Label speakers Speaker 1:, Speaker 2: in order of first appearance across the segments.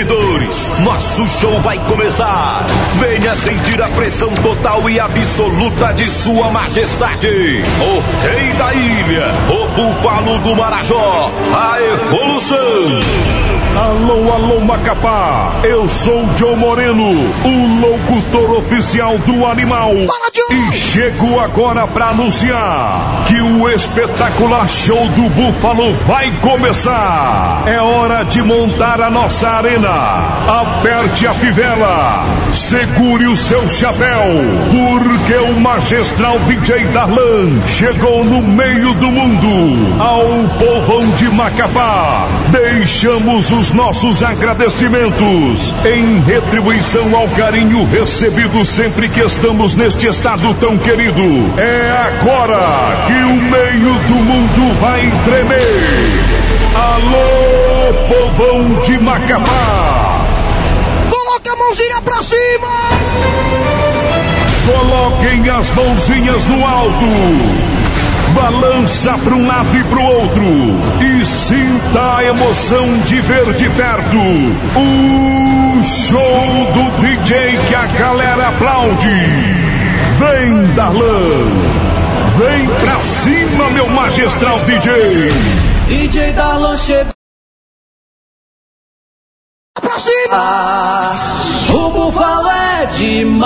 Speaker 1: seguidores, nosso show vai começar. Venha sentir a pressão total e absoluta de Sua Majestade, o Rei da Ilha, o Búfalo do Marajó, a evolução.
Speaker 2: Alô, alô, Macapá! Eu sou Joe Moreno, o locutor oficial do animal. E chego agora para anunciar que o espetacular show do Búfalo vai começar. É hora de montar a nossa arena. Aperte a fivela, segure o seu chapéu, porque o magistral DJ Darlan chegou no meio do mundo. Ao povão de Macapá, deixamos os nossos agradecimentos em retribuição ao carinho recebido sempre que estamos neste estado tão querido. É agora que o meio do mundo vai tremer. Alô, povão de Macapá!
Speaker 3: Coloca a mãozinha pra cima!
Speaker 2: Coloquem as mãozinhas no alto! balança para um lado e para o outro e sinta a emoção de ver de perto o show do DJ que a galera aplaude. Vem, Darlan! Vem pra cima, meu magistral DJ!
Speaker 4: DJ Darlan chegou.
Speaker 3: Pra cima!
Speaker 4: Ah, o búfalo é demais.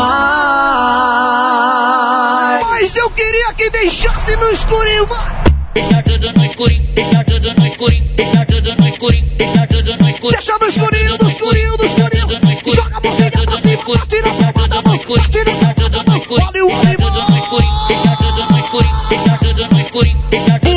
Speaker 3: Mas eu queria que deixasse no escurinho, vai!
Speaker 5: Deixa tudo no escurinho, deixa tudo no escurinho, deixa tudo no escurinho, deixa tudo no escurinho.
Speaker 3: Deixa no escurinho, no escurinho, no escurinho.
Speaker 5: no escurinho,
Speaker 3: Joga a mãozinha pra
Speaker 5: no
Speaker 3: cima, tira a da
Speaker 5: no
Speaker 3: mão,
Speaker 5: escurinho, deixa tudo no escurinho, deixa tudo no escurinho, deixa tudo no escurinho, deixa tudo no escurinho, deixa tudo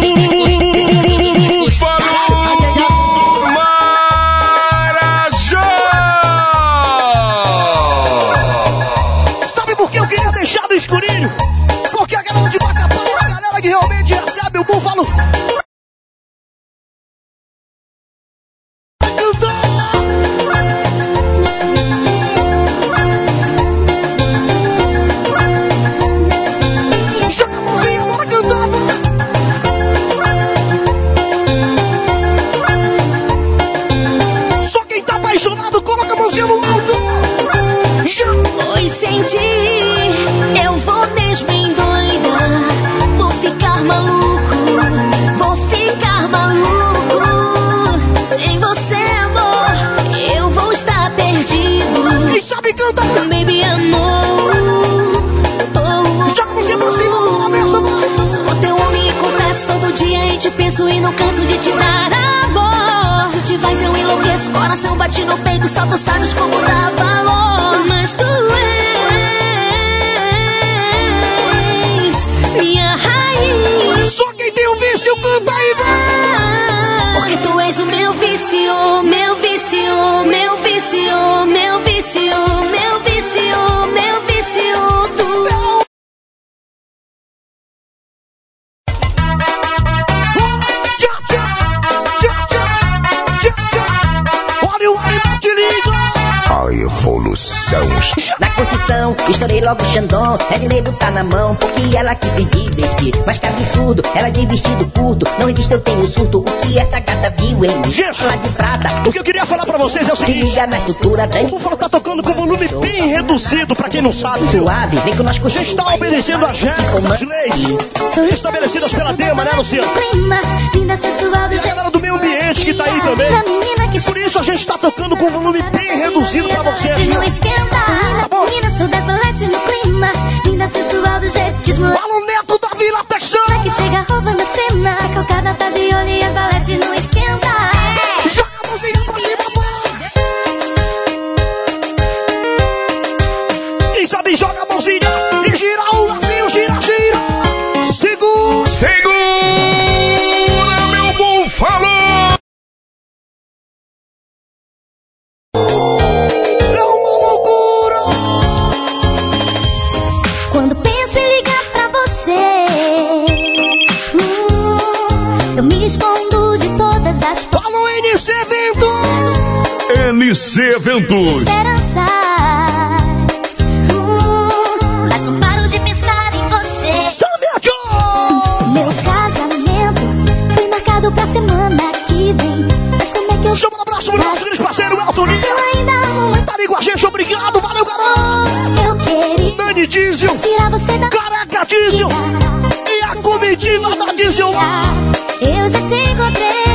Speaker 6: estourei logo o Xandão. É dinheiro tá na mão, porque ela quis se divertir. Mas que absurdo, ela de vestido curto. Não existe, eu tenho surto. O que essa gata viu em mim?
Speaker 3: Gente,
Speaker 6: Lá de prata,
Speaker 3: O que eu queria falar pra vocês é o
Speaker 6: se
Speaker 3: seguinte.
Speaker 6: liga na estrutura da
Speaker 3: O tá tocando com volume bem reduzido, pra quem não sabe.
Speaker 6: suave. Vem com nós
Speaker 3: Já
Speaker 6: curtir.
Speaker 3: está obedecendo as regras, as leis estabelecidas pela Dema, né, Luciano? E a galera do meio ambiente que tá aí também.
Speaker 7: Que
Speaker 3: Por isso a gente tá tocando com volume bem reduzido pra vocês.
Speaker 7: não esquenta.
Speaker 3: Tá bom?
Speaker 7: Boletes no clima. Linda, sensual do jeito que esmola.
Speaker 3: Fala o neto da Vila Texana.
Speaker 7: Que chega roubando cena. A cocada tá de olho e a balete não esquenta. das
Speaker 3: Fala NC Eventos!
Speaker 2: NC Eventos!
Speaker 7: Esperanças, uh, mas não paro de pensar em você.
Speaker 3: Chama Samia John.
Speaker 7: Meu casamento foi marcado pra semana que vem. Mas como é que eu.
Speaker 3: Chama no abraço pro nosso grande parceiro Elton Lima! Não... Tá ali a gente, obrigado, valeu, garoto!
Speaker 7: Eu queria. Dani Diesel! Tirar você
Speaker 6: da. Caraca,
Speaker 3: Diesel! Tirar, e a
Speaker 7: comidinha da Diesel! Eu já te encontrei.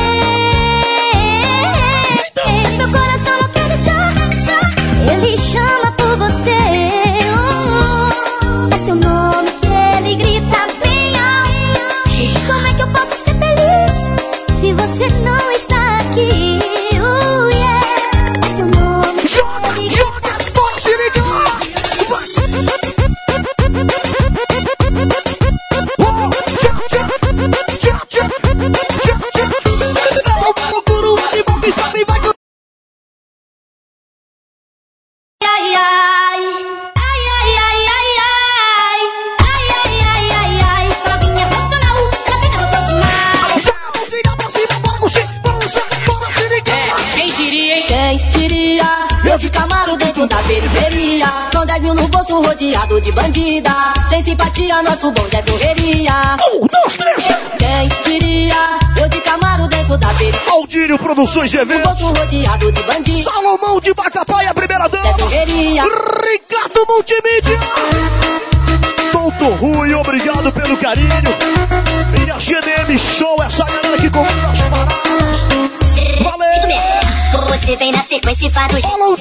Speaker 3: Bapakku lagi.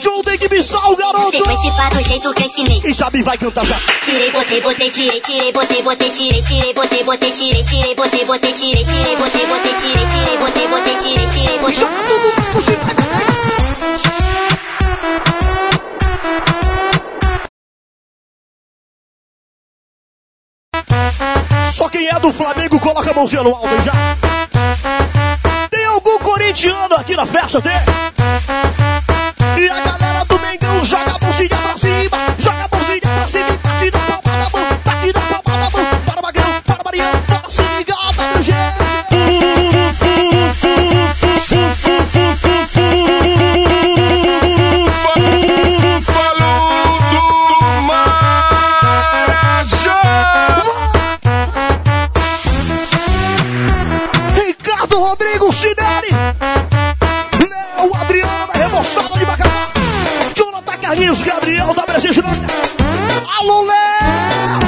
Speaker 3: John tem que missar o garoto.
Speaker 7: Sequência e do jeito que eu ensinei.
Speaker 3: Quem sabe vai cantar já.
Speaker 7: Tirei, botei, botei, tirei, tirei, botei, botei, tirei, tirei, botei, botei, tirei, tirei, botei, botei, tirei, tirei, botei, botei, tirei, tirei, botei, botei, tirei, tirei, botei.
Speaker 3: Tudo vai cantar. Só quem é do Flamengo coloca a mãozinha no alto já. Tem algum corintiano aqui na festa, tem? E a galera do Mengão joga a mãozinha pra cima, joga a mãozinha pra cima Carlinhos Gabriel da Brasileira. Alô, Léo.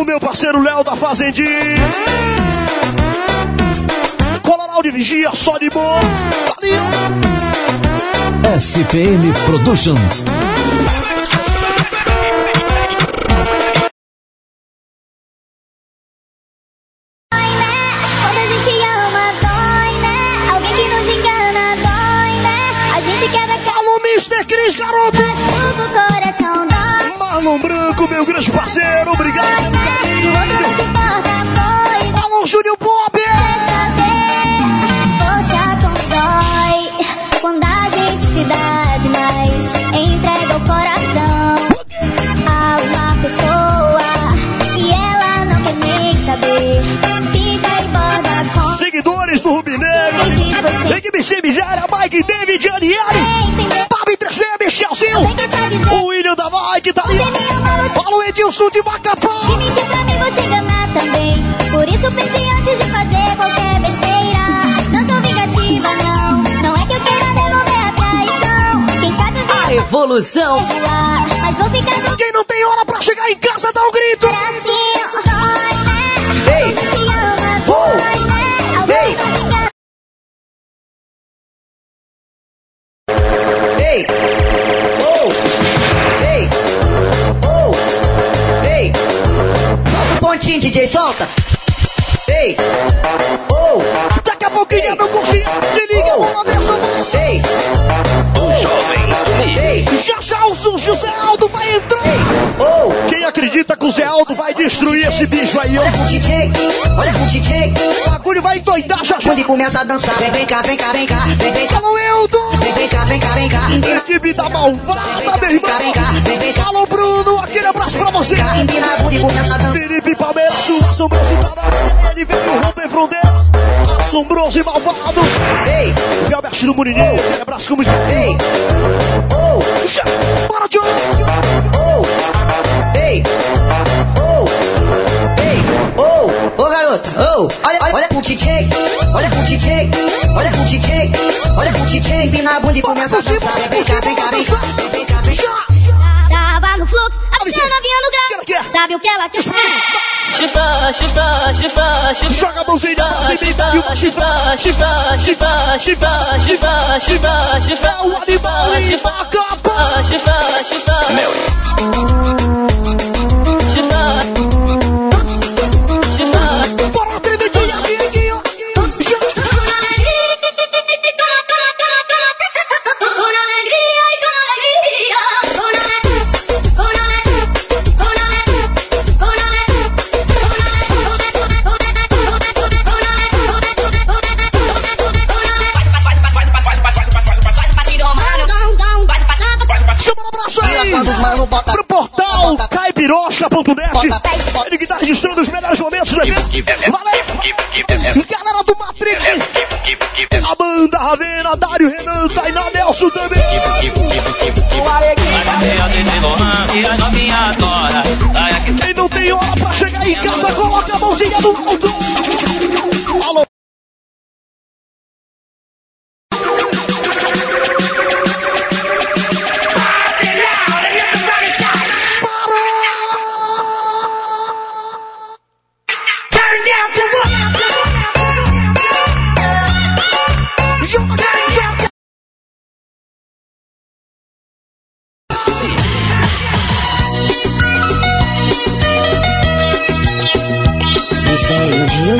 Speaker 3: O meu parceiro Léo da Fazendinha. Coloral de Vigia, só de boa. Valeu.
Speaker 8: SPM Productions.
Speaker 3: Parceiro. Obrigado Edilson de Macapá.
Speaker 7: Se mentir pra mim, vou te enganar também. Por isso pense antes de fazer qualquer besteira. Não sou vingativa, não. Não é que eu queira devolver a traição. Quem sabe um dia eu
Speaker 6: Evolução.
Speaker 7: Mas vou ficar
Speaker 3: Quem não tem hora pra chegar em casa, dá um grito.
Speaker 7: bracinho. Dói,
Speaker 6: solta!
Speaker 3: Destruir esse bicho aí, ó?
Speaker 6: Olha com o DJ! Olha com o DJ!
Speaker 3: O bagulho vai endoidar já já.
Speaker 6: Onde começa a dançar? Vem, vem cá, vem cá, vem cá! Vem, vem cá!
Speaker 3: Alô, Eldo.
Speaker 6: Vem, vem cá, vem cá, vem cá!
Speaker 3: Equipe da malvada, meu
Speaker 6: vem cá, vem cá! Vem, vem cá!
Speaker 3: Alô, Bruno. Aquele abraço pra você.
Speaker 6: E!
Speaker 3: Felipe Palmeiras, sua assombrosidade. Ele veio romper fronteiras. Assombroso e malvado.
Speaker 6: Ei!
Speaker 3: Galbert do. Aquele abraço como
Speaker 6: Ei! Oh!
Speaker 3: Já. Bora, John.
Speaker 6: Oh! Olha, olha, olha com o DJ! Olha com o DJ! Olha com o DJ! Olha com o DJ! Empina a bunda e começa a dançar! Vem cá, vem cá, vem cá! Vem cá, vem cá!
Speaker 7: Tava no fluxo, a pequena novinha no grau. Sabe o que ela quer?
Speaker 4: Chifra, chifra, chifra, chifra.
Speaker 3: Joga a mãozinha dá uma
Speaker 4: chifra, chifra, chifra, chifra, chifra, chifra, chifra.
Speaker 3: É o animal e
Speaker 4: chifra,
Speaker 3: vagabunda.
Speaker 4: chifra, chifra.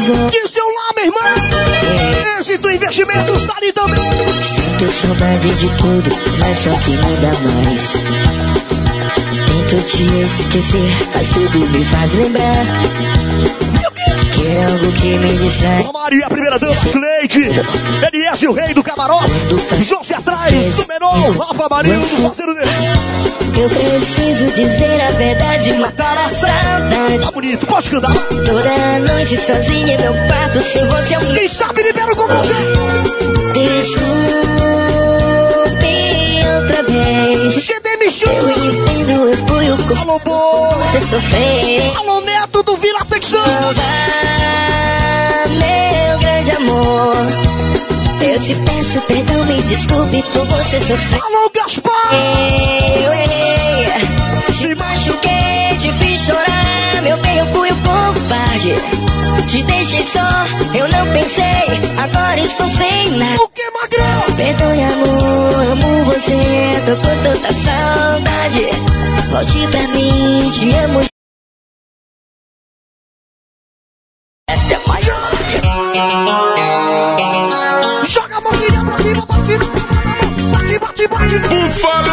Speaker 6: De
Speaker 3: seu lá, meu irmão. Esse do investimento está ali também.
Speaker 6: Sinto saudade de tudo, mas só que não dá mais. Tento te esquecer, mas tudo me faz lembrar. É algo que me distrai.
Speaker 3: A primeira dança, Cleide. LS, o rei do camarote. João se atrás, do menor, Rafa Marinho, parceiro dele.
Speaker 6: Eu preciso dizer a verdade, matar a saudade.
Speaker 3: Tá bonito, pode cantar.
Speaker 6: Toda noite sozinha em meu quarto, sem você é um
Speaker 3: Quem sabe libera com você.
Speaker 6: Desculpe outra vez.
Speaker 3: GD me
Speaker 6: Eu entendo, eu fui o.
Speaker 3: Alô, boa.
Speaker 6: Você sofrer.
Speaker 3: Alô, neto
Speaker 6: Ah, meu grande amor. Eu te peço perdão, me desculpe por você sofrer.
Speaker 3: Alô, Gaspar.
Speaker 6: Eu errei, te machuquei, te fiz chorar. Meu bem, eu fui o covarde. Te deixei só, eu não pensei. Agora estou sem nada.
Speaker 3: O que, magrão?
Speaker 6: Perdoe, amor, amo você. Tô com tanta saudade. Volte pra mim, te amo.
Speaker 3: Joga a mãozinha pra cima, bate, bate, bate, bate.
Speaker 2: Búfalo!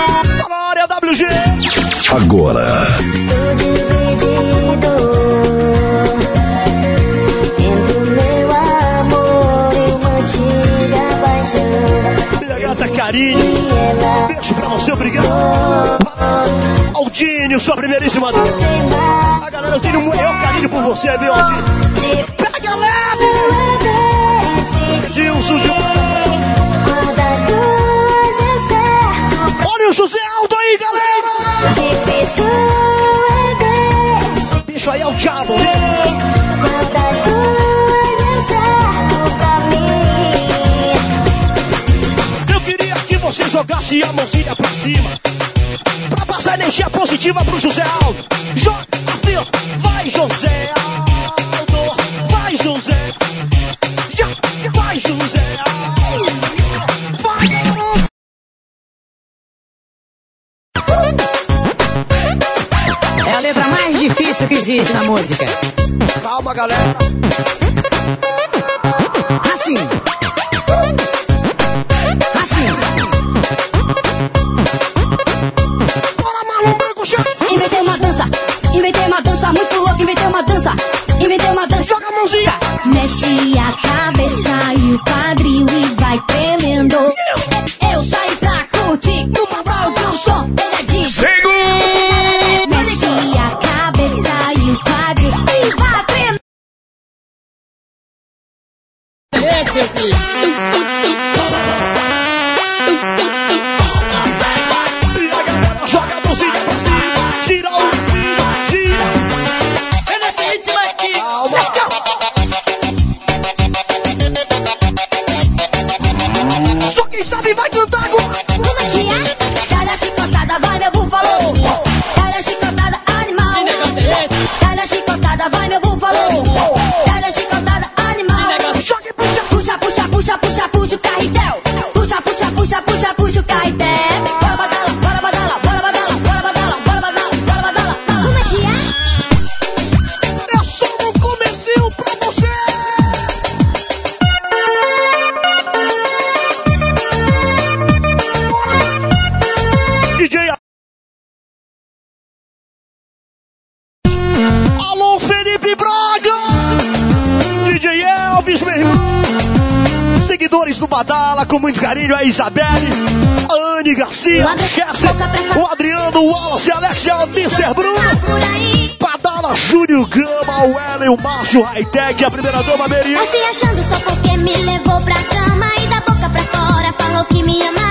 Speaker 3: Fala, área WG.
Speaker 2: Agora,
Speaker 6: Estou dividido entre o meu amor e uma antiga paixão.
Speaker 3: Minha gata Karine. Beijo pra você, obrigado. Aldinho, sua primeiríssima A galera, eu tenho o maior carinho por você, viu, Aldinho?
Speaker 6: Ver.
Speaker 3: Edilson, de... Olha o José Aldo aí, galera. Bicho aí é o diabo. Eu queria que você jogasse a mãozinha pra cima. Pra passar energia positiva pro José Aldo. Joga assim, ó. Vai, José
Speaker 7: O
Speaker 3: Ellen, o Márcio, Hightech, a primeira dama, Merian.
Speaker 7: Tá se achando só porque me levou pra cama e da boca pra fora falou que me ama.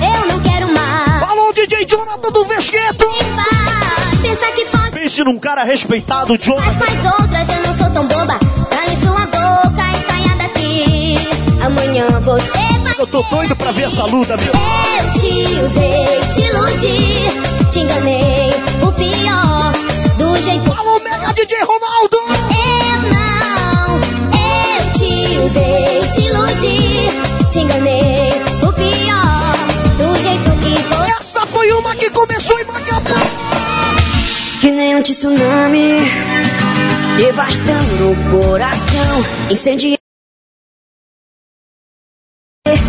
Speaker 7: Eu não quero mais.
Speaker 3: Alô, DJ Jonathan do Vesqueto!
Speaker 7: Em paz. Pensa que pode,
Speaker 3: Pense num cara respeitado,
Speaker 7: mas
Speaker 3: Jonathan.
Speaker 7: faz outras. Eu não sou tão boba. Cale sua boca e saia daqui. Amanhã você vai.
Speaker 3: Eu tô doido pra ver essa luta, viu?
Speaker 7: Eu te usei, te iludi, te enganei. O pior do jeito.
Speaker 3: Alô, DJ Ronaldo!
Speaker 7: Eu não, eu te usei, te iludi, te enganei. O pior do jeito que foi.
Speaker 3: Essa foi uma que começou em Macapá.
Speaker 6: Que nem um tsunami, devastando o coração, incendiando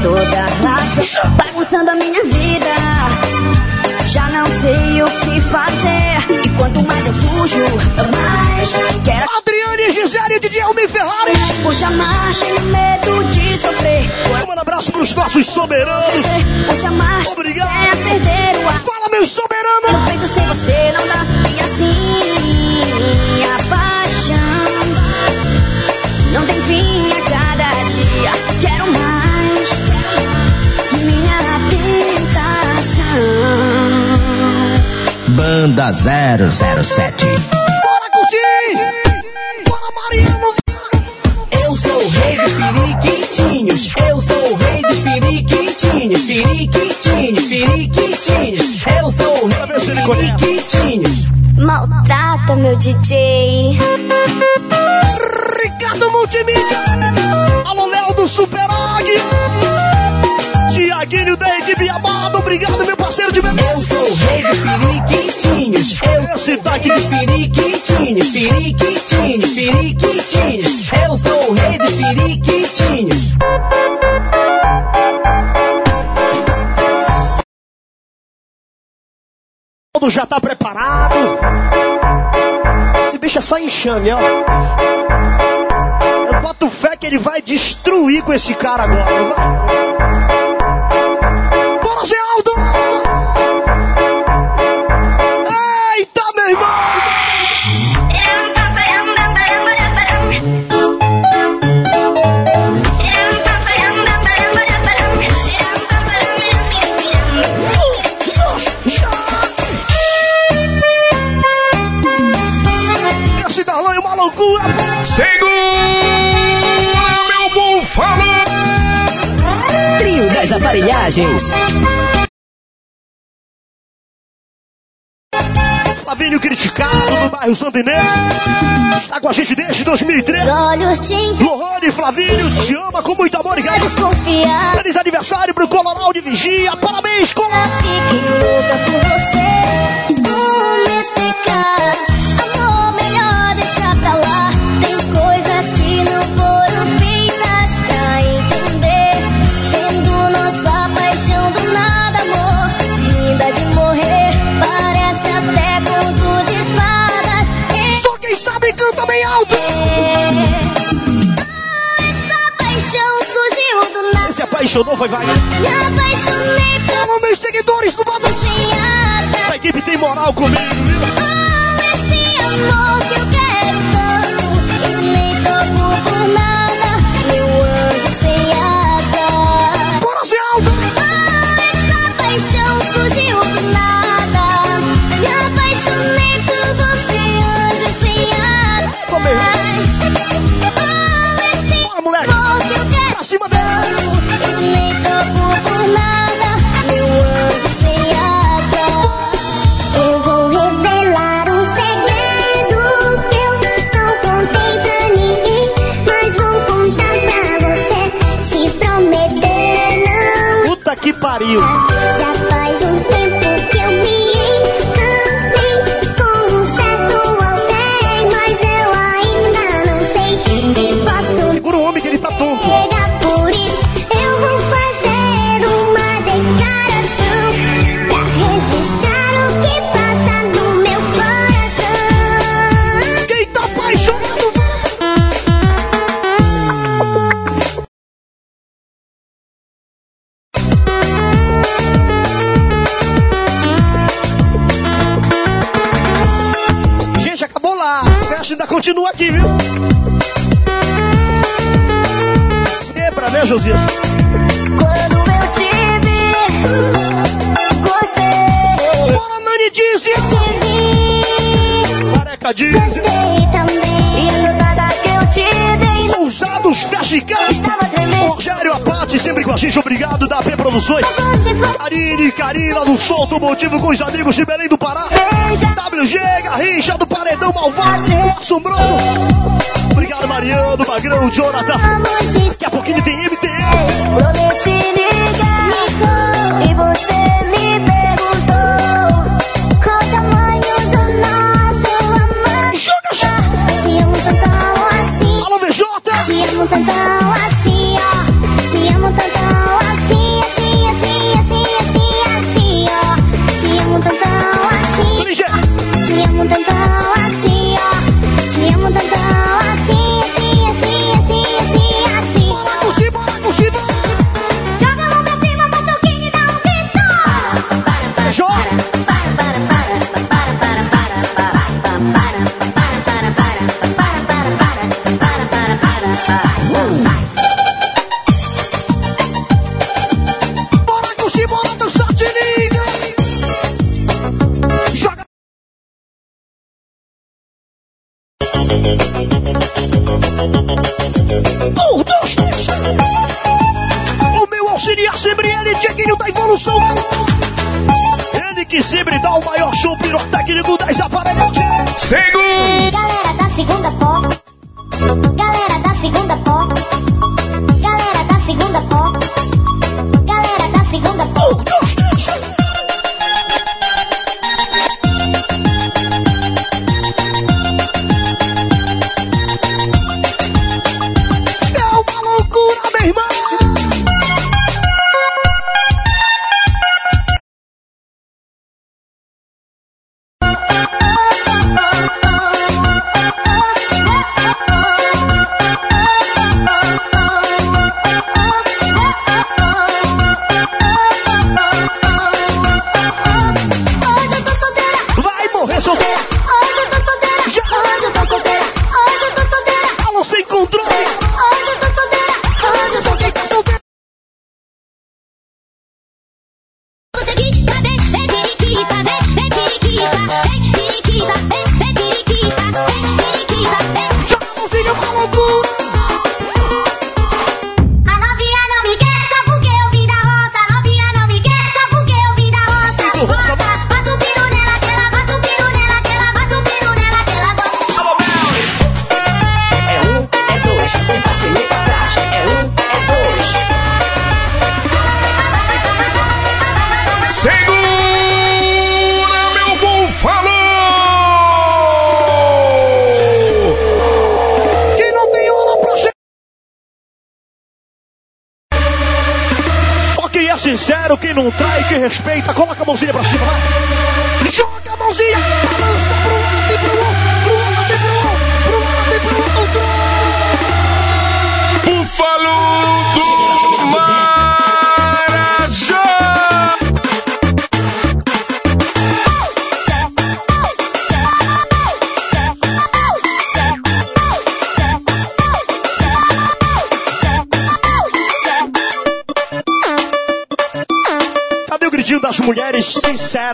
Speaker 6: toda a raça, bagunçando a minha vida. Já não sei o que fazer, quanto mais eu fujo, mais quero
Speaker 3: Adriane Gisele de Almi Ferrari.
Speaker 6: por te amar, tenho medo de sofrer.
Speaker 3: Um abraço pros nossos soberanos.
Speaker 6: Por te amar,
Speaker 3: Obrigado.
Speaker 6: é perder o ar.
Speaker 3: Fala, meus soberanos.
Speaker 6: Eu penso sem você não dá E assim
Speaker 8: Banda 007.
Speaker 3: Bora curtir. Bora, Mariano.
Speaker 9: Eu sou o rei dos periquitinhos. Eu sou o rei dos periquitinhos. Periquitinhos, periquitinhos. Eu sou o rei dos periquitinhos.
Speaker 7: Maltrata meu DJ.
Speaker 3: Ricardo Multimídia. Alô, Léo do Super Águia. Tiaguinho da equipe amado. Obrigado, meu parceiro de.
Speaker 9: Eu sou o rei dos periquitinhos. Eu
Speaker 3: Esse daqui.
Speaker 9: dos periquitinhos. Periquitinhos, periquitinhos. Eu sou o rei dos periquitinhos.
Speaker 3: Todo já tá preparado. Esse bicho é só enxame, ó. Eu boto fé que ele vai destruir com esse cara agora. não vai?
Speaker 6: Aparelhagens
Speaker 3: Flavinho criticado no bairro Santo Inês. Está com a gente desde 2013.
Speaker 7: Olhos te
Speaker 3: Lohane Flavinho te ama com muito amor e carinho.
Speaker 7: desconfiar.
Speaker 3: Feliz aniversário pro Coloral de Vigia. Parabéns, Coloral.
Speaker 7: Fiquei louca por você. Como explicar?
Speaker 3: Apaixonou, foi vai.
Speaker 7: Me apaixonei por
Speaker 3: Alô, meus seguidores do
Speaker 7: asa.
Speaker 3: Essa equipe tem moral comigo, viu?
Speaker 7: Oh, esse amor
Speaker 3: com os amigos de Belém do Pará. WG, Garrincha do Paredão Malvado, Assombroso. Obrigado, Mariano, Magrão, Jonathan.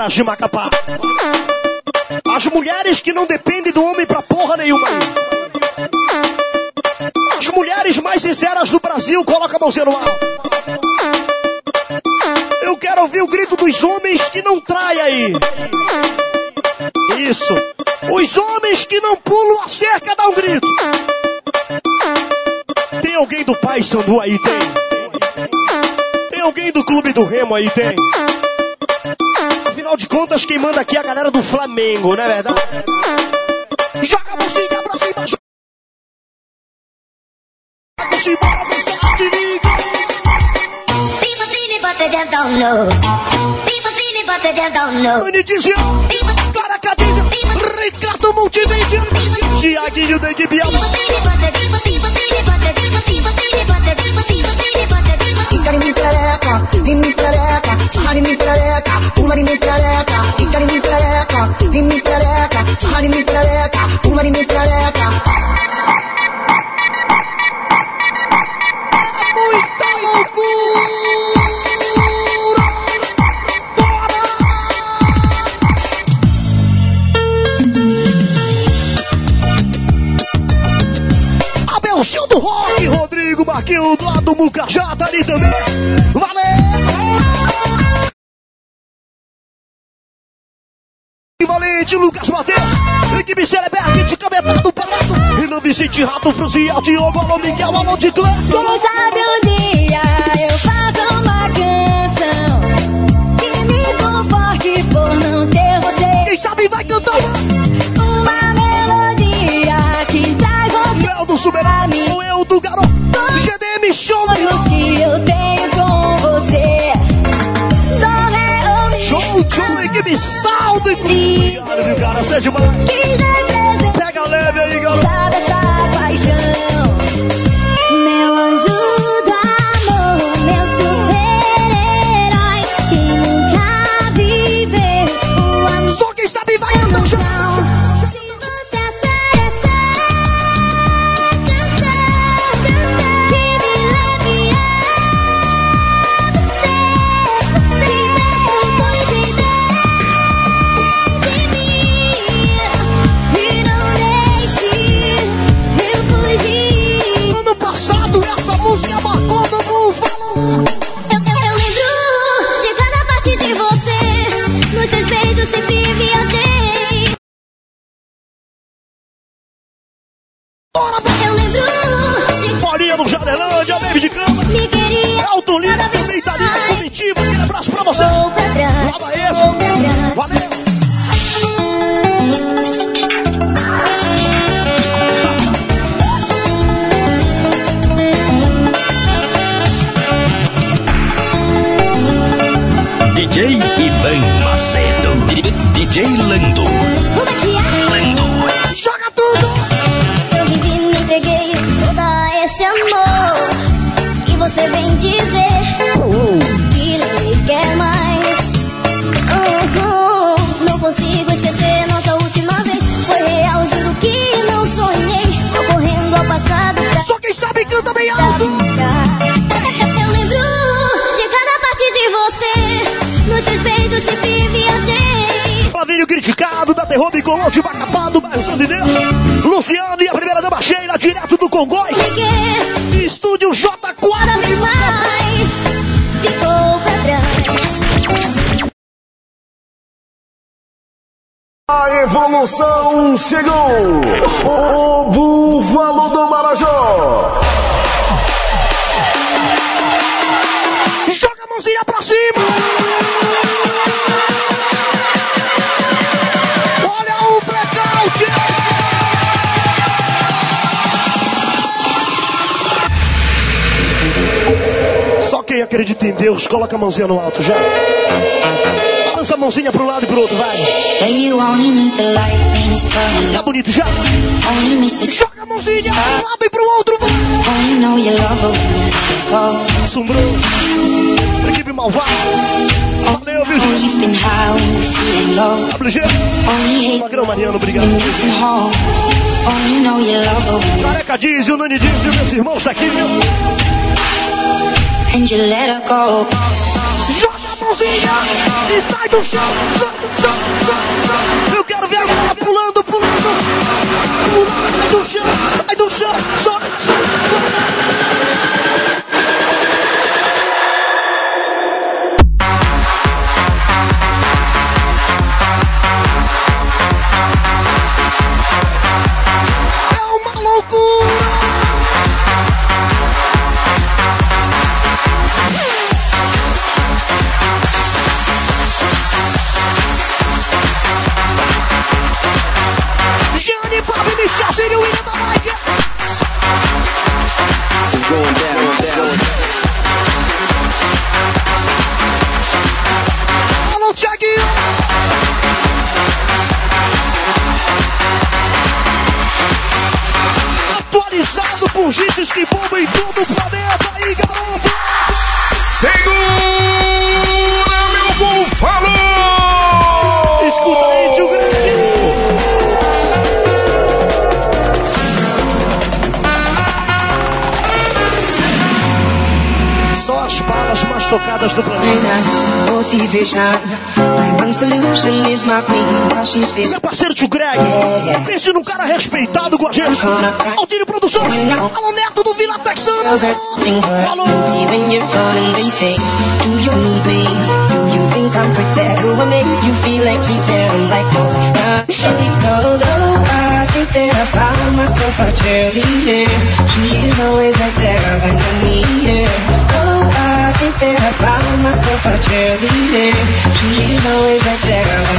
Speaker 3: De Macapá. As mulheres que não dependem do homem pra porra nenhuma. As mulheres mais sinceras do Brasil, coloca a mãozinha no ar. Eu quero ouvir o grito dos homens que não traem aí. Isso. Os homens que não pulam a cerca, dá um grito. Tem alguém do Pai Sandu aí? Tem. Tem alguém do Clube do Remo aí? Tem do Flamengo, não é verdade? Joga por cima, pra cima, joga por cima, bora dançar, te liga.
Speaker 7: People see me, but they just don't know. People see me, but they just don't know.
Speaker 3: Vicente Rato, Fruziel, Diogo, Alô Miguel, Alô de Clã.
Speaker 7: Quem sabe um dia eu faço uma canção que me conforte por não ter você.
Speaker 3: Quem sabe vai cantar.
Speaker 7: Uma melodia que traz você
Speaker 3: Léo do Superado, o eu do garoto, GDM Show.
Speaker 7: sonhos que eu tenho com você.
Speaker 3: Show, show, equipe salve. Obrigado, viu, cara, você é demais.
Speaker 7: Dizer que não me quer mais. Uhum. Não consigo esquecer nossa última vez. Foi real, juro que não sonhei. Tô correndo ao passado pra
Speaker 3: Só quem sabe canta bem alto.
Speaker 7: Eu lembro de cada parte de você. Nos seus beijos sempre viajei.
Speaker 3: Flavinho criticado, da Terror Bicolão de Macapá, bairro Santo de Deus. Luciano e a primeira dama Sheila, direto do.
Speaker 7: Cheguei
Speaker 3: Estúdio
Speaker 7: cada
Speaker 10: A evolução chegou! O Búfalo do Marajó!
Speaker 3: Joga a mãozinha pra cima. Olha o blackout. Só quem acredita em Deus, coloca a mãozinha no alto já. Balança a mãozinha pro lado e pro outro, vai. Tá bonito já. Joga a mãozinha pro lado e pro outro, vai. Assombroso. Equipe malvada. Valeu, viu. WG. Magrão Mariano, obrigado. Careca diz e o Nani diz e meus irmãos aqui, meu.
Speaker 11: and you let her go.
Speaker 3: Mãozinha e sai do chão. Eu quero ver a pulando, pulando. Pulando, do chão, Altírio Produções, alô Neto do Vila Texana.
Speaker 7: Think that I found myself a cheerleader. She is always right there when I need her. Oh, I think that I found myself a cheerleader. She is always right there when I need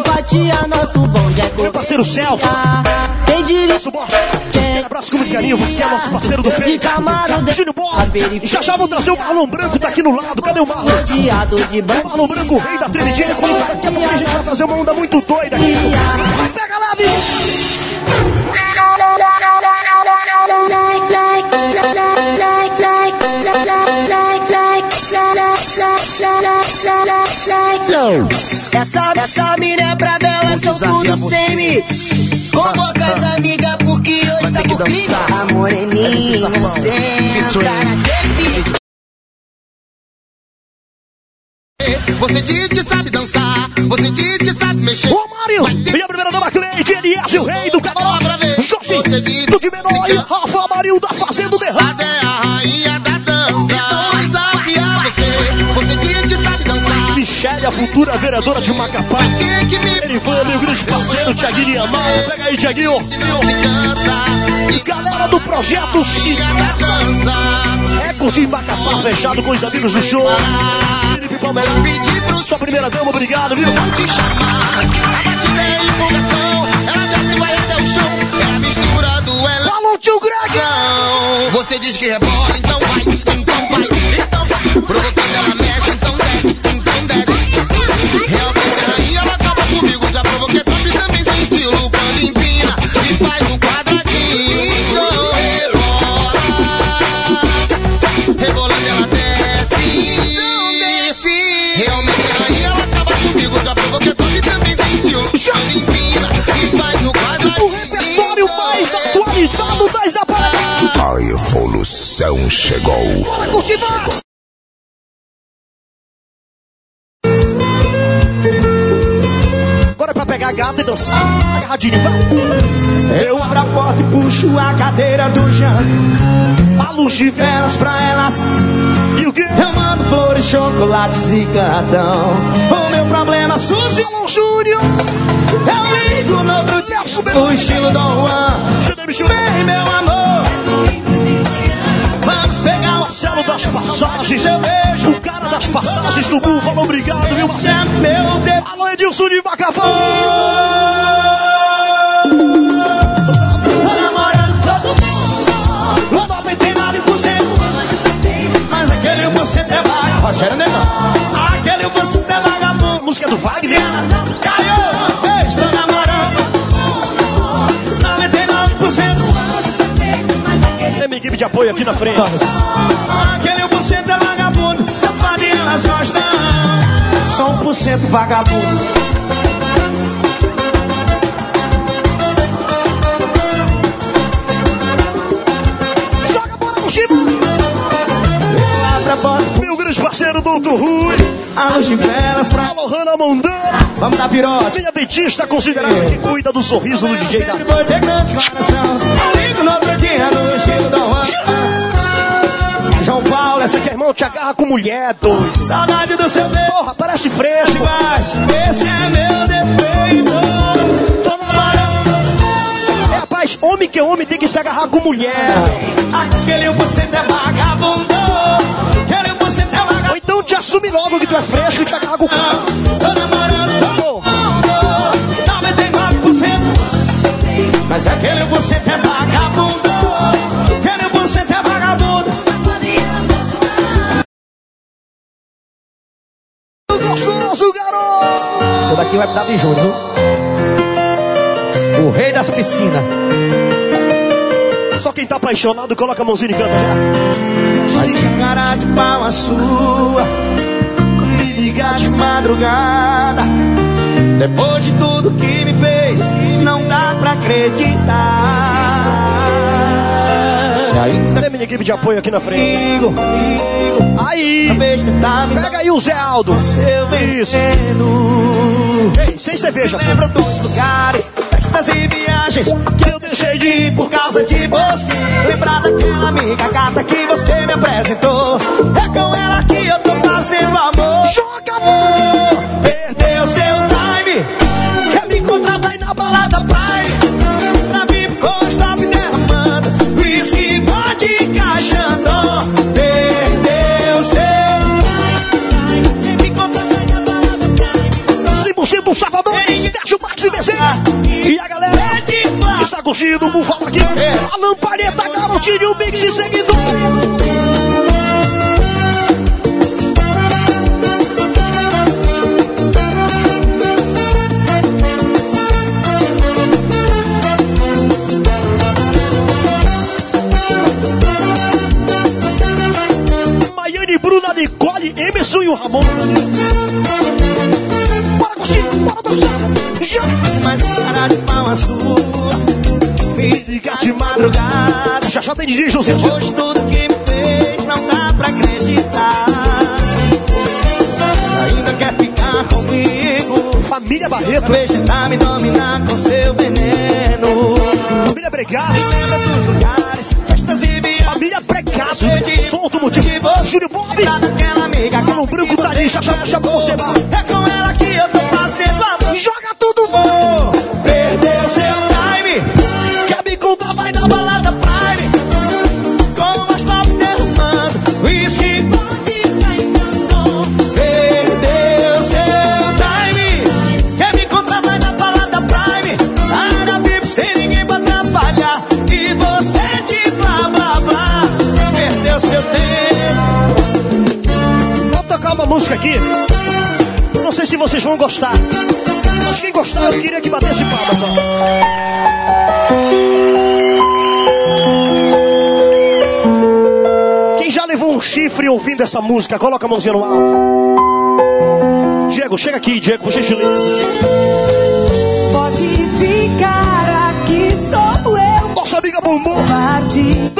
Speaker 6: simpatia, nosso bonde é
Speaker 3: Meu parceiro Celso. Celso Borges. Aquele abraço com muito carinho. Você é nosso parceiro do
Speaker 6: De
Speaker 3: peito.
Speaker 6: Camaro dentro
Speaker 3: Júnior Borges. Já já vou trazer o Marlon Branco, tá aqui no lado. Cadê o Marlon?
Speaker 6: rodeado de
Speaker 3: Marlon Branco, rei da Trinity. Daqui a pouco a gente vai fazer uma onda muito doida aqui. Vai, pega leve.
Speaker 6: Essa, essa mina é pra dela, são tudo sem mim. Convoca as amigas porque hoje tá por crime. A moreninha senta naquele pique.
Speaker 12: Você diz que sabe dançar, você diz que sabe mexer.
Speaker 3: Ô Mário, e a primeira dama Cleide, Elias, o rei do camarote. Josi, do de menor Rafa Marilda fazendo derrame.
Speaker 12: Até a rainha da dança. Você. Você diz que sabe dançar.
Speaker 3: Michele, a futura vereadora de Macapá.
Speaker 12: Que me
Speaker 3: Erivan, meu grande parceiro, Tiaguinho Yamal. Pega aí, Tiaguinho.
Speaker 12: E
Speaker 3: Galera do Projeto X. É curtir Macapá fechado com os amigos do show. Felipe
Speaker 12: pro
Speaker 3: Sua primeira dama, obrigado, viu?
Speaker 12: som te chamar. Abate bem empolgação. Ela desce e vai até o chão. É a mistura do.
Speaker 3: Alô, tio Greg.
Speaker 12: Você diz que então vai, então vai, A
Speaker 1: evolução chegou.
Speaker 3: Agora é pra pegar a gata e dançar. Agarradinho, vai.
Speaker 13: Eu abro a porta e puxo a cadeira do janto.
Speaker 3: A luz de velas
Speaker 13: pra elas.
Speaker 3: e o quê?
Speaker 13: Eu mando flores chocolates e cartão. O meu problema surge no Júnior. Eu ligo no outro dia, o estilo Dom Juan. Vem, meu amor. Vamos pegar o
Speaker 3: Marcelo das passagens. O cara das passagens do Búfalo. Obrigado, viu, Marcelo?
Speaker 13: meu Deus.
Speaker 3: Alô, Edilson de
Speaker 13: mundo. 99%. Mas aquele você é vagabundo. Rogério Negão. Aquele você é vagabundo.
Speaker 3: Música do Wagner.
Speaker 13: Caiu. Estou namorando.
Speaker 3: Equipe de apoio aqui na frente.
Speaker 13: Aquele 1% é vagabundo, safado e elas gostam. Só 1% vagabundo.
Speaker 3: Joga a bola no Chico. Meu grande parceiro, Doutor Rui.
Speaker 13: a luz de velas pra...
Speaker 3: Alô, Hanna Mondana.
Speaker 13: Vamos dar pirote.
Speaker 3: Minha dentista considerada que cuida do sorriso do DJ da...
Speaker 13: Sempre foi ter grande coração. Eu ligo no outro dia no
Speaker 3: João Paulo, essa aqui, irmão, te agarra com mulher, doido.
Speaker 13: Saudade do seu beijo.
Speaker 3: Porra, parece fresco.
Speaker 13: Mas esse é meu defeito. Tô namorando.
Speaker 3: É, rapaz, homem que é homem tem que se agarrar com mulher.
Speaker 13: Aquele 1% é vagabundo. Aquele 1% é vagabundo.
Speaker 3: Ou então te assume logo que tu é fresco e te agarra com cara.
Speaker 13: Tô namorando todo mundo. 99%. Mas aquele 1% é vagabundo. Daqui vai dar biju, viu? O rei das piscinas.
Speaker 3: Só quem tá apaixonado coloca a mãozinha e canta já.
Speaker 13: Mas que cara de pau a sua Me ligar de madrugada Depois de tudo que me fez Não dá pra acreditar Ainda
Speaker 3: Cadê minha equipe de apoio aqui na frente? Aí. Pega aí o Zé Aldo.
Speaker 13: seu
Speaker 3: Isso. Ei, sem cerveja, pô.
Speaker 13: Lembro dos lugares, festas e viagens Que eu deixei de ir por causa de você Lembrar daquela amiga gata que você me apresentou É com ela que eu tô fazendo amor
Speaker 3: Max e a galera que está curtindo o Búfalo aqui. Alan Palheta, garotinho, mix e seguidores. Bruna, Nicole, Emerson e o Ramon. Bora curtir, bora dançar.
Speaker 13: Mas cara de pau a sua Me ligar de madrugada
Speaker 3: Já já tem DJ José.
Speaker 13: Depois de tudo que me fez Não dá pra acreditar Ainda quer ficar comigo
Speaker 3: Família Barreto,
Speaker 13: Talvez me dominar com seu veneno
Speaker 3: família Bregado,
Speaker 13: Lembra dos lugares Festas e viagens
Speaker 3: família Pregado. Solta o motivo. Júlio Bob.
Speaker 13: Daquela amiga
Speaker 3: um branco tá ali, já já já pra você.
Speaker 13: É com ela que eu tô fazendo
Speaker 3: música aqui. Não sei se vocês vão gostar. Mas quem gostar, eu queria que batesse palmas. ó. Quem já levou um chifre ouvindo essa música, coloca a mãozinha no alto. Diego, chega aqui, Diego, por gentileza.
Speaker 14: Pode ficar aqui, sou eu.
Speaker 3: Nossa amiga Bumbum.
Speaker 14: Parte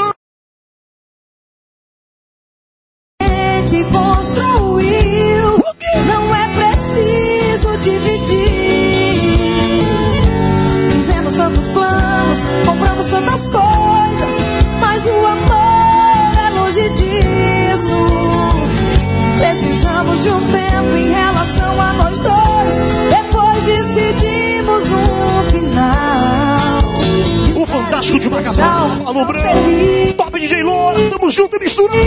Speaker 14: te construiu. coisas, mas o amor é longe disso. Precisamos de um tempo em relação a nós dois, depois decidimos um final. O Fantástico de Macabão, Alô Branco,
Speaker 3: Top DJ Loura, tamo junto e misturado.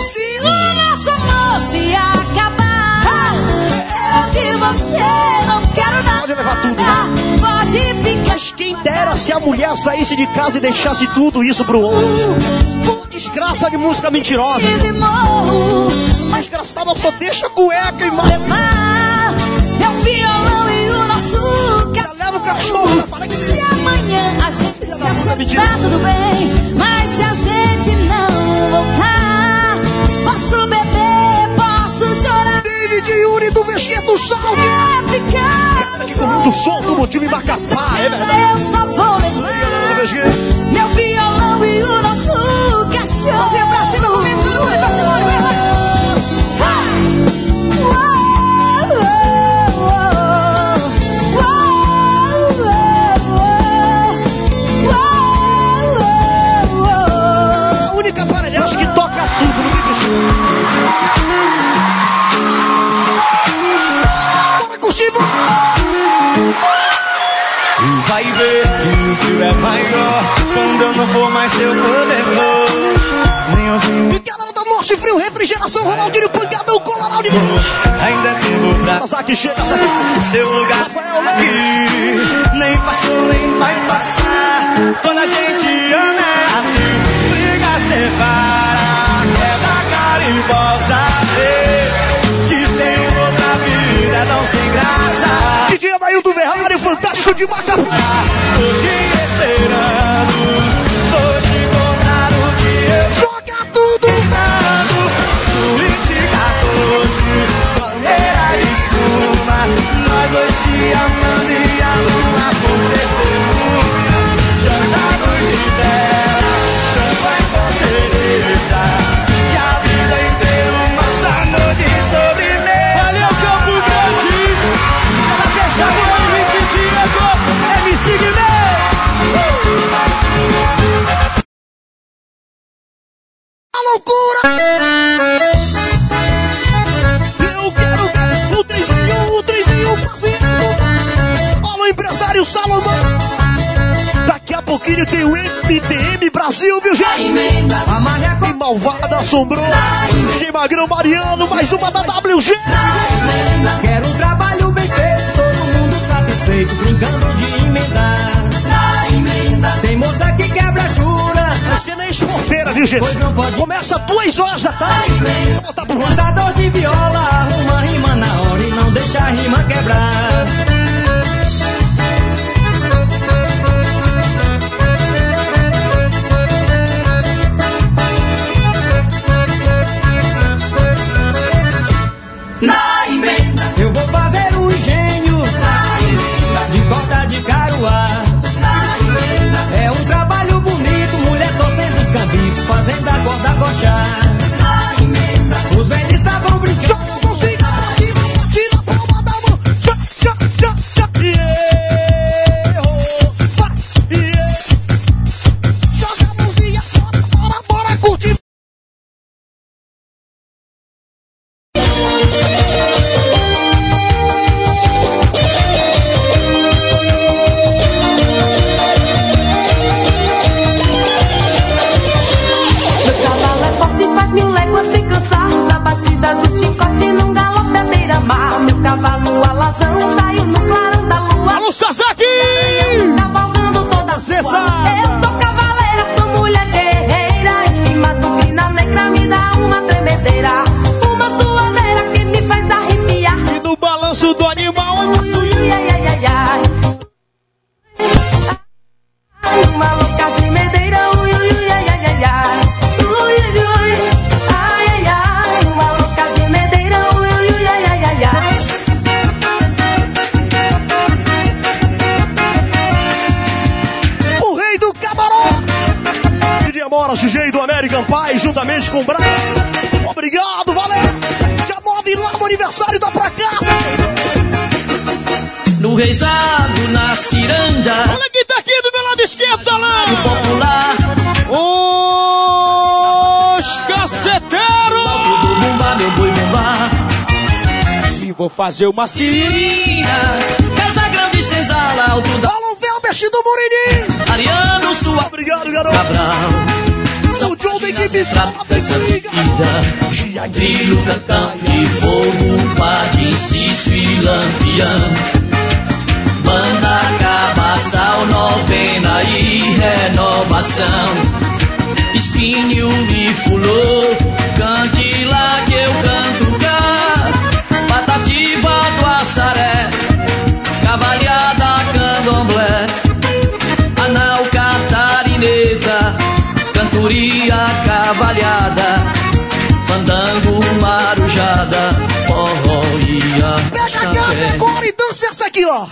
Speaker 14: Se o nosso amor se você não quero nada.
Speaker 3: Pode levar tudo.
Speaker 14: Pode ficar.
Speaker 3: Mas quem dera se a mulher saísse de casa e deixasse tudo isso pro outro. Pô, desgraça de música mentirosa.
Speaker 14: Morro.
Speaker 3: Desgraçada só deixa a cueca e mais.
Speaker 14: Meu violão e o nosso
Speaker 3: Já leva o cachorro.
Speaker 14: Se amanhã a gente se acertar, tudo bem.
Speaker 3: Do
Speaker 14: sol.
Speaker 3: som do motivo em Macapá, é verdade.
Speaker 14: Eu só vou levar meu violão e o nosso cachorro. Mãozinha pra cima comigo,
Speaker 13: eu não for mais seu cobertor. Nem ouvindo
Speaker 3: E galera da Norte Frio, refrigeração, Ronaldinho Pancadão, Colorado.
Speaker 13: ainda tempo pra
Speaker 3: Sasaki chega, Sasaki.
Speaker 13: seu lugar aqui. Nem passou, nem vai passar. Quando a gente ama é assim, briga, separa, quebra a cara e volta ver. Que sem vida é tão sem graça.
Speaker 3: DJ Anaildo Ferrari, fantástico de Macapá.
Speaker 13: Tô te esperando,
Speaker 3: MTM Brasil, viu, gente? E Malvada assombrou. DJ Magrão Mariano, mais uma da WG.
Speaker 13: Quero um trabalho bem feito, todo mundo satisfeito, brincando de emendar. Na emenda. Tem moça que quebra jura,
Speaker 3: Você nem expofeira, viu, gente?
Speaker 13: pois não pode.
Speaker 3: Começa duas horas da tarde. Vou botar pro.
Speaker 13: Cantador de viola, arruma rima na hora e não deixa a rima quebrar. A corda coxar. Na emenda, os velhos
Speaker 3: fazer uma cirina.
Speaker 13: Casa grande, senzala, alto da
Speaker 3: Alô, Velbert do Murinim.
Speaker 13: Ariano, sua
Speaker 3: Obrigado, garoto.
Speaker 13: Cabral.
Speaker 3: O John da equipe
Speaker 15: dessa vida. Brilho, cantão de fogo, Padre, Cício e Lampião. Banda, cabaçal, novena e renovação. Espinho e fulô, cavalhada candomblé. Anal catarineta, cantoria cavalhada. Fandango, marujada, forró e
Speaker 3: Pega aquela
Speaker 15: arrasta-pé.
Speaker 3: agora e dança essa aqui, ó.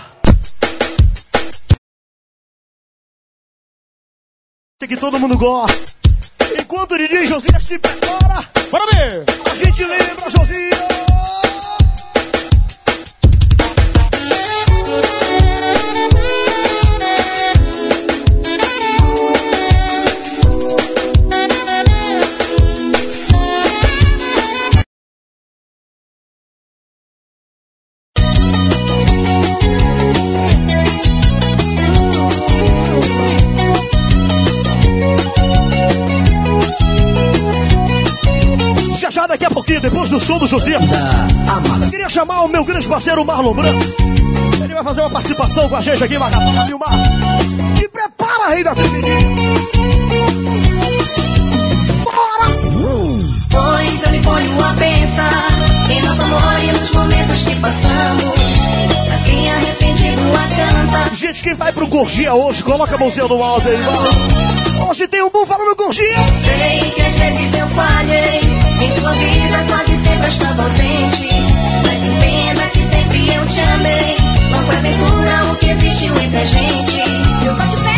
Speaker 3: Que todo mundo gosta. Enquanto o DJ Josias se prepara. Bora ver. A gente lembra, Josias. Já do show do. Eu queria chamar o meu grande parceiro Marlon Branco. Ele vai fazer uma participação com a gente aqui, Macapá, Vilmar. Te prepara, rei da TV.
Speaker 16: Pois eu me ponho a pensar em nosso amor e nos momentos que passamos.
Speaker 3: Gente, quem vai pro Gorgia hoje, coloca a mãozinha no alto aí. Hoje tem um bom falando Gorgia.
Speaker 16: Sei que às vezes eu falhei. Em sua vida quase sempre estava ausente. Mas que pena que sempre eu te amei. Não foi aventura o que existiu entre a gente. Eu só te peço,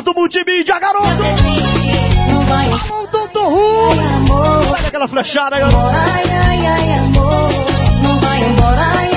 Speaker 3: Ricardo Multimídia, garoto. Alô, Doutor Ru. Olha aquela flechada aí.
Speaker 16: Ai, ai, ai, amor, não vai embora, ai,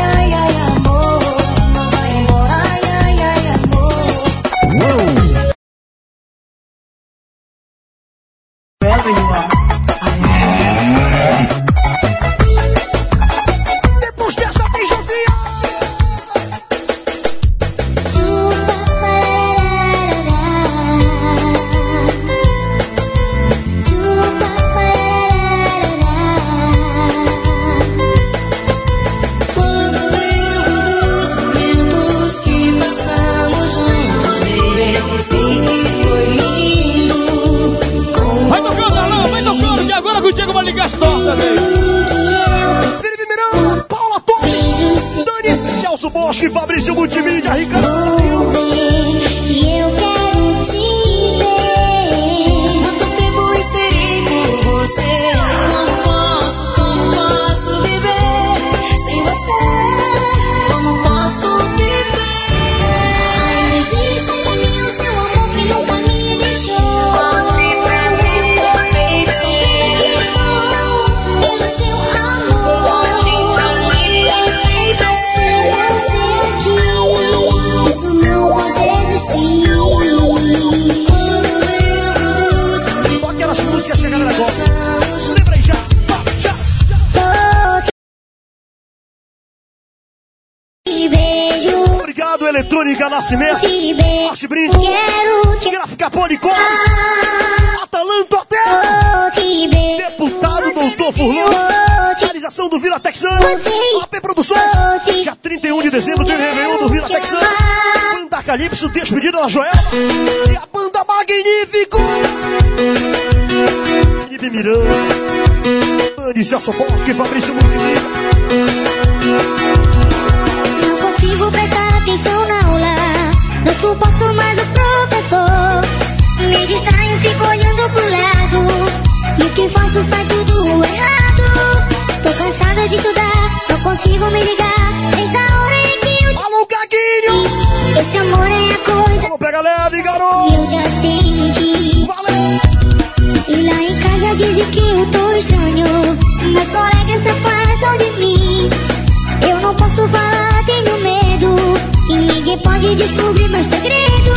Speaker 3: galera gosta. Lembra aí já. Obrigado, Eletrônica Nascimento. Arte Brinde. Gráfica Policores. Atalanto Hotel. Deputado Doutor Furlan. Realização do Vila Texano. AP Produções. Dia 31 de dezembro tem Réveillon do Vila Texano. Banda Calypso, despedida da Joelma. E a banda Magnífico. Felipe Miranda. Celso Bosque, Fabrício Multimídia.
Speaker 7: Não consigo prestar atenção na aula. Não suporto mais o professor. Me distraio, fico olhando pro lado. E o que faço sai tudo errado. Tô cansada de estudar, não consigo me ligar. Desde a hora em que eu.
Speaker 3: Alô, Gaguinho!
Speaker 7: Esse amor é a coisa
Speaker 3: Alô, pega leve,
Speaker 7: em casa dizem que eu tô estranho. Meus colegas se afastam de mim. Eu não posso falar, tenho medo. E ninguém pode de descobrir meu segredo.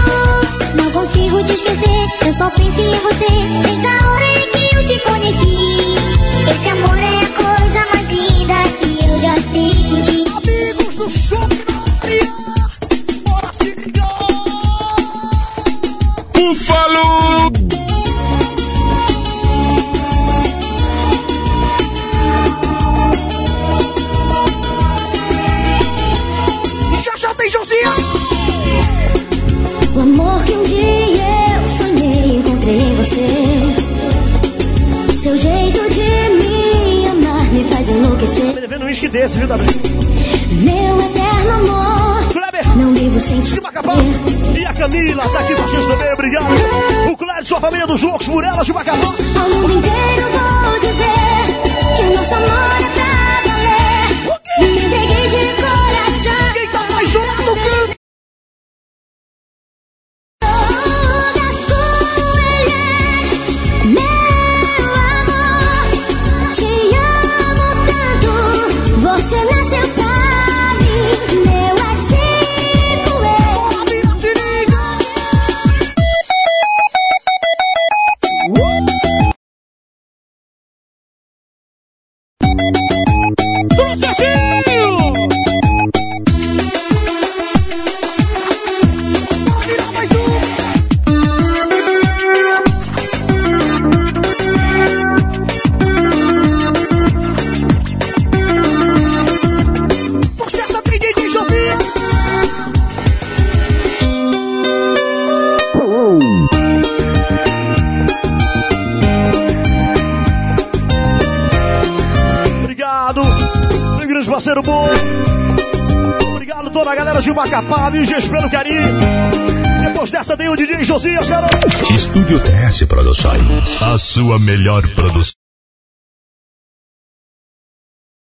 Speaker 7: Não consigo te esquecer, eu só penso em você. Desde a hora em que eu te conheci. Esse amor é O amor que um dia eu sonhei, encontrei em você. Seu jeito de me amar me faz enlouquecer.
Speaker 3: Tá me devendo um uísque desse, viu, W?
Speaker 7: Meu eterno amor,
Speaker 3: Kleber,
Speaker 7: não vivo sem
Speaker 3: Macapá. E a Camila tá aqui com a gente também, obrigado. O sua família dos Jogos, por elas de Macapá.
Speaker 7: Ao mundo inteiro vou dizer que o nosso amor é
Speaker 2: sua melhor produção.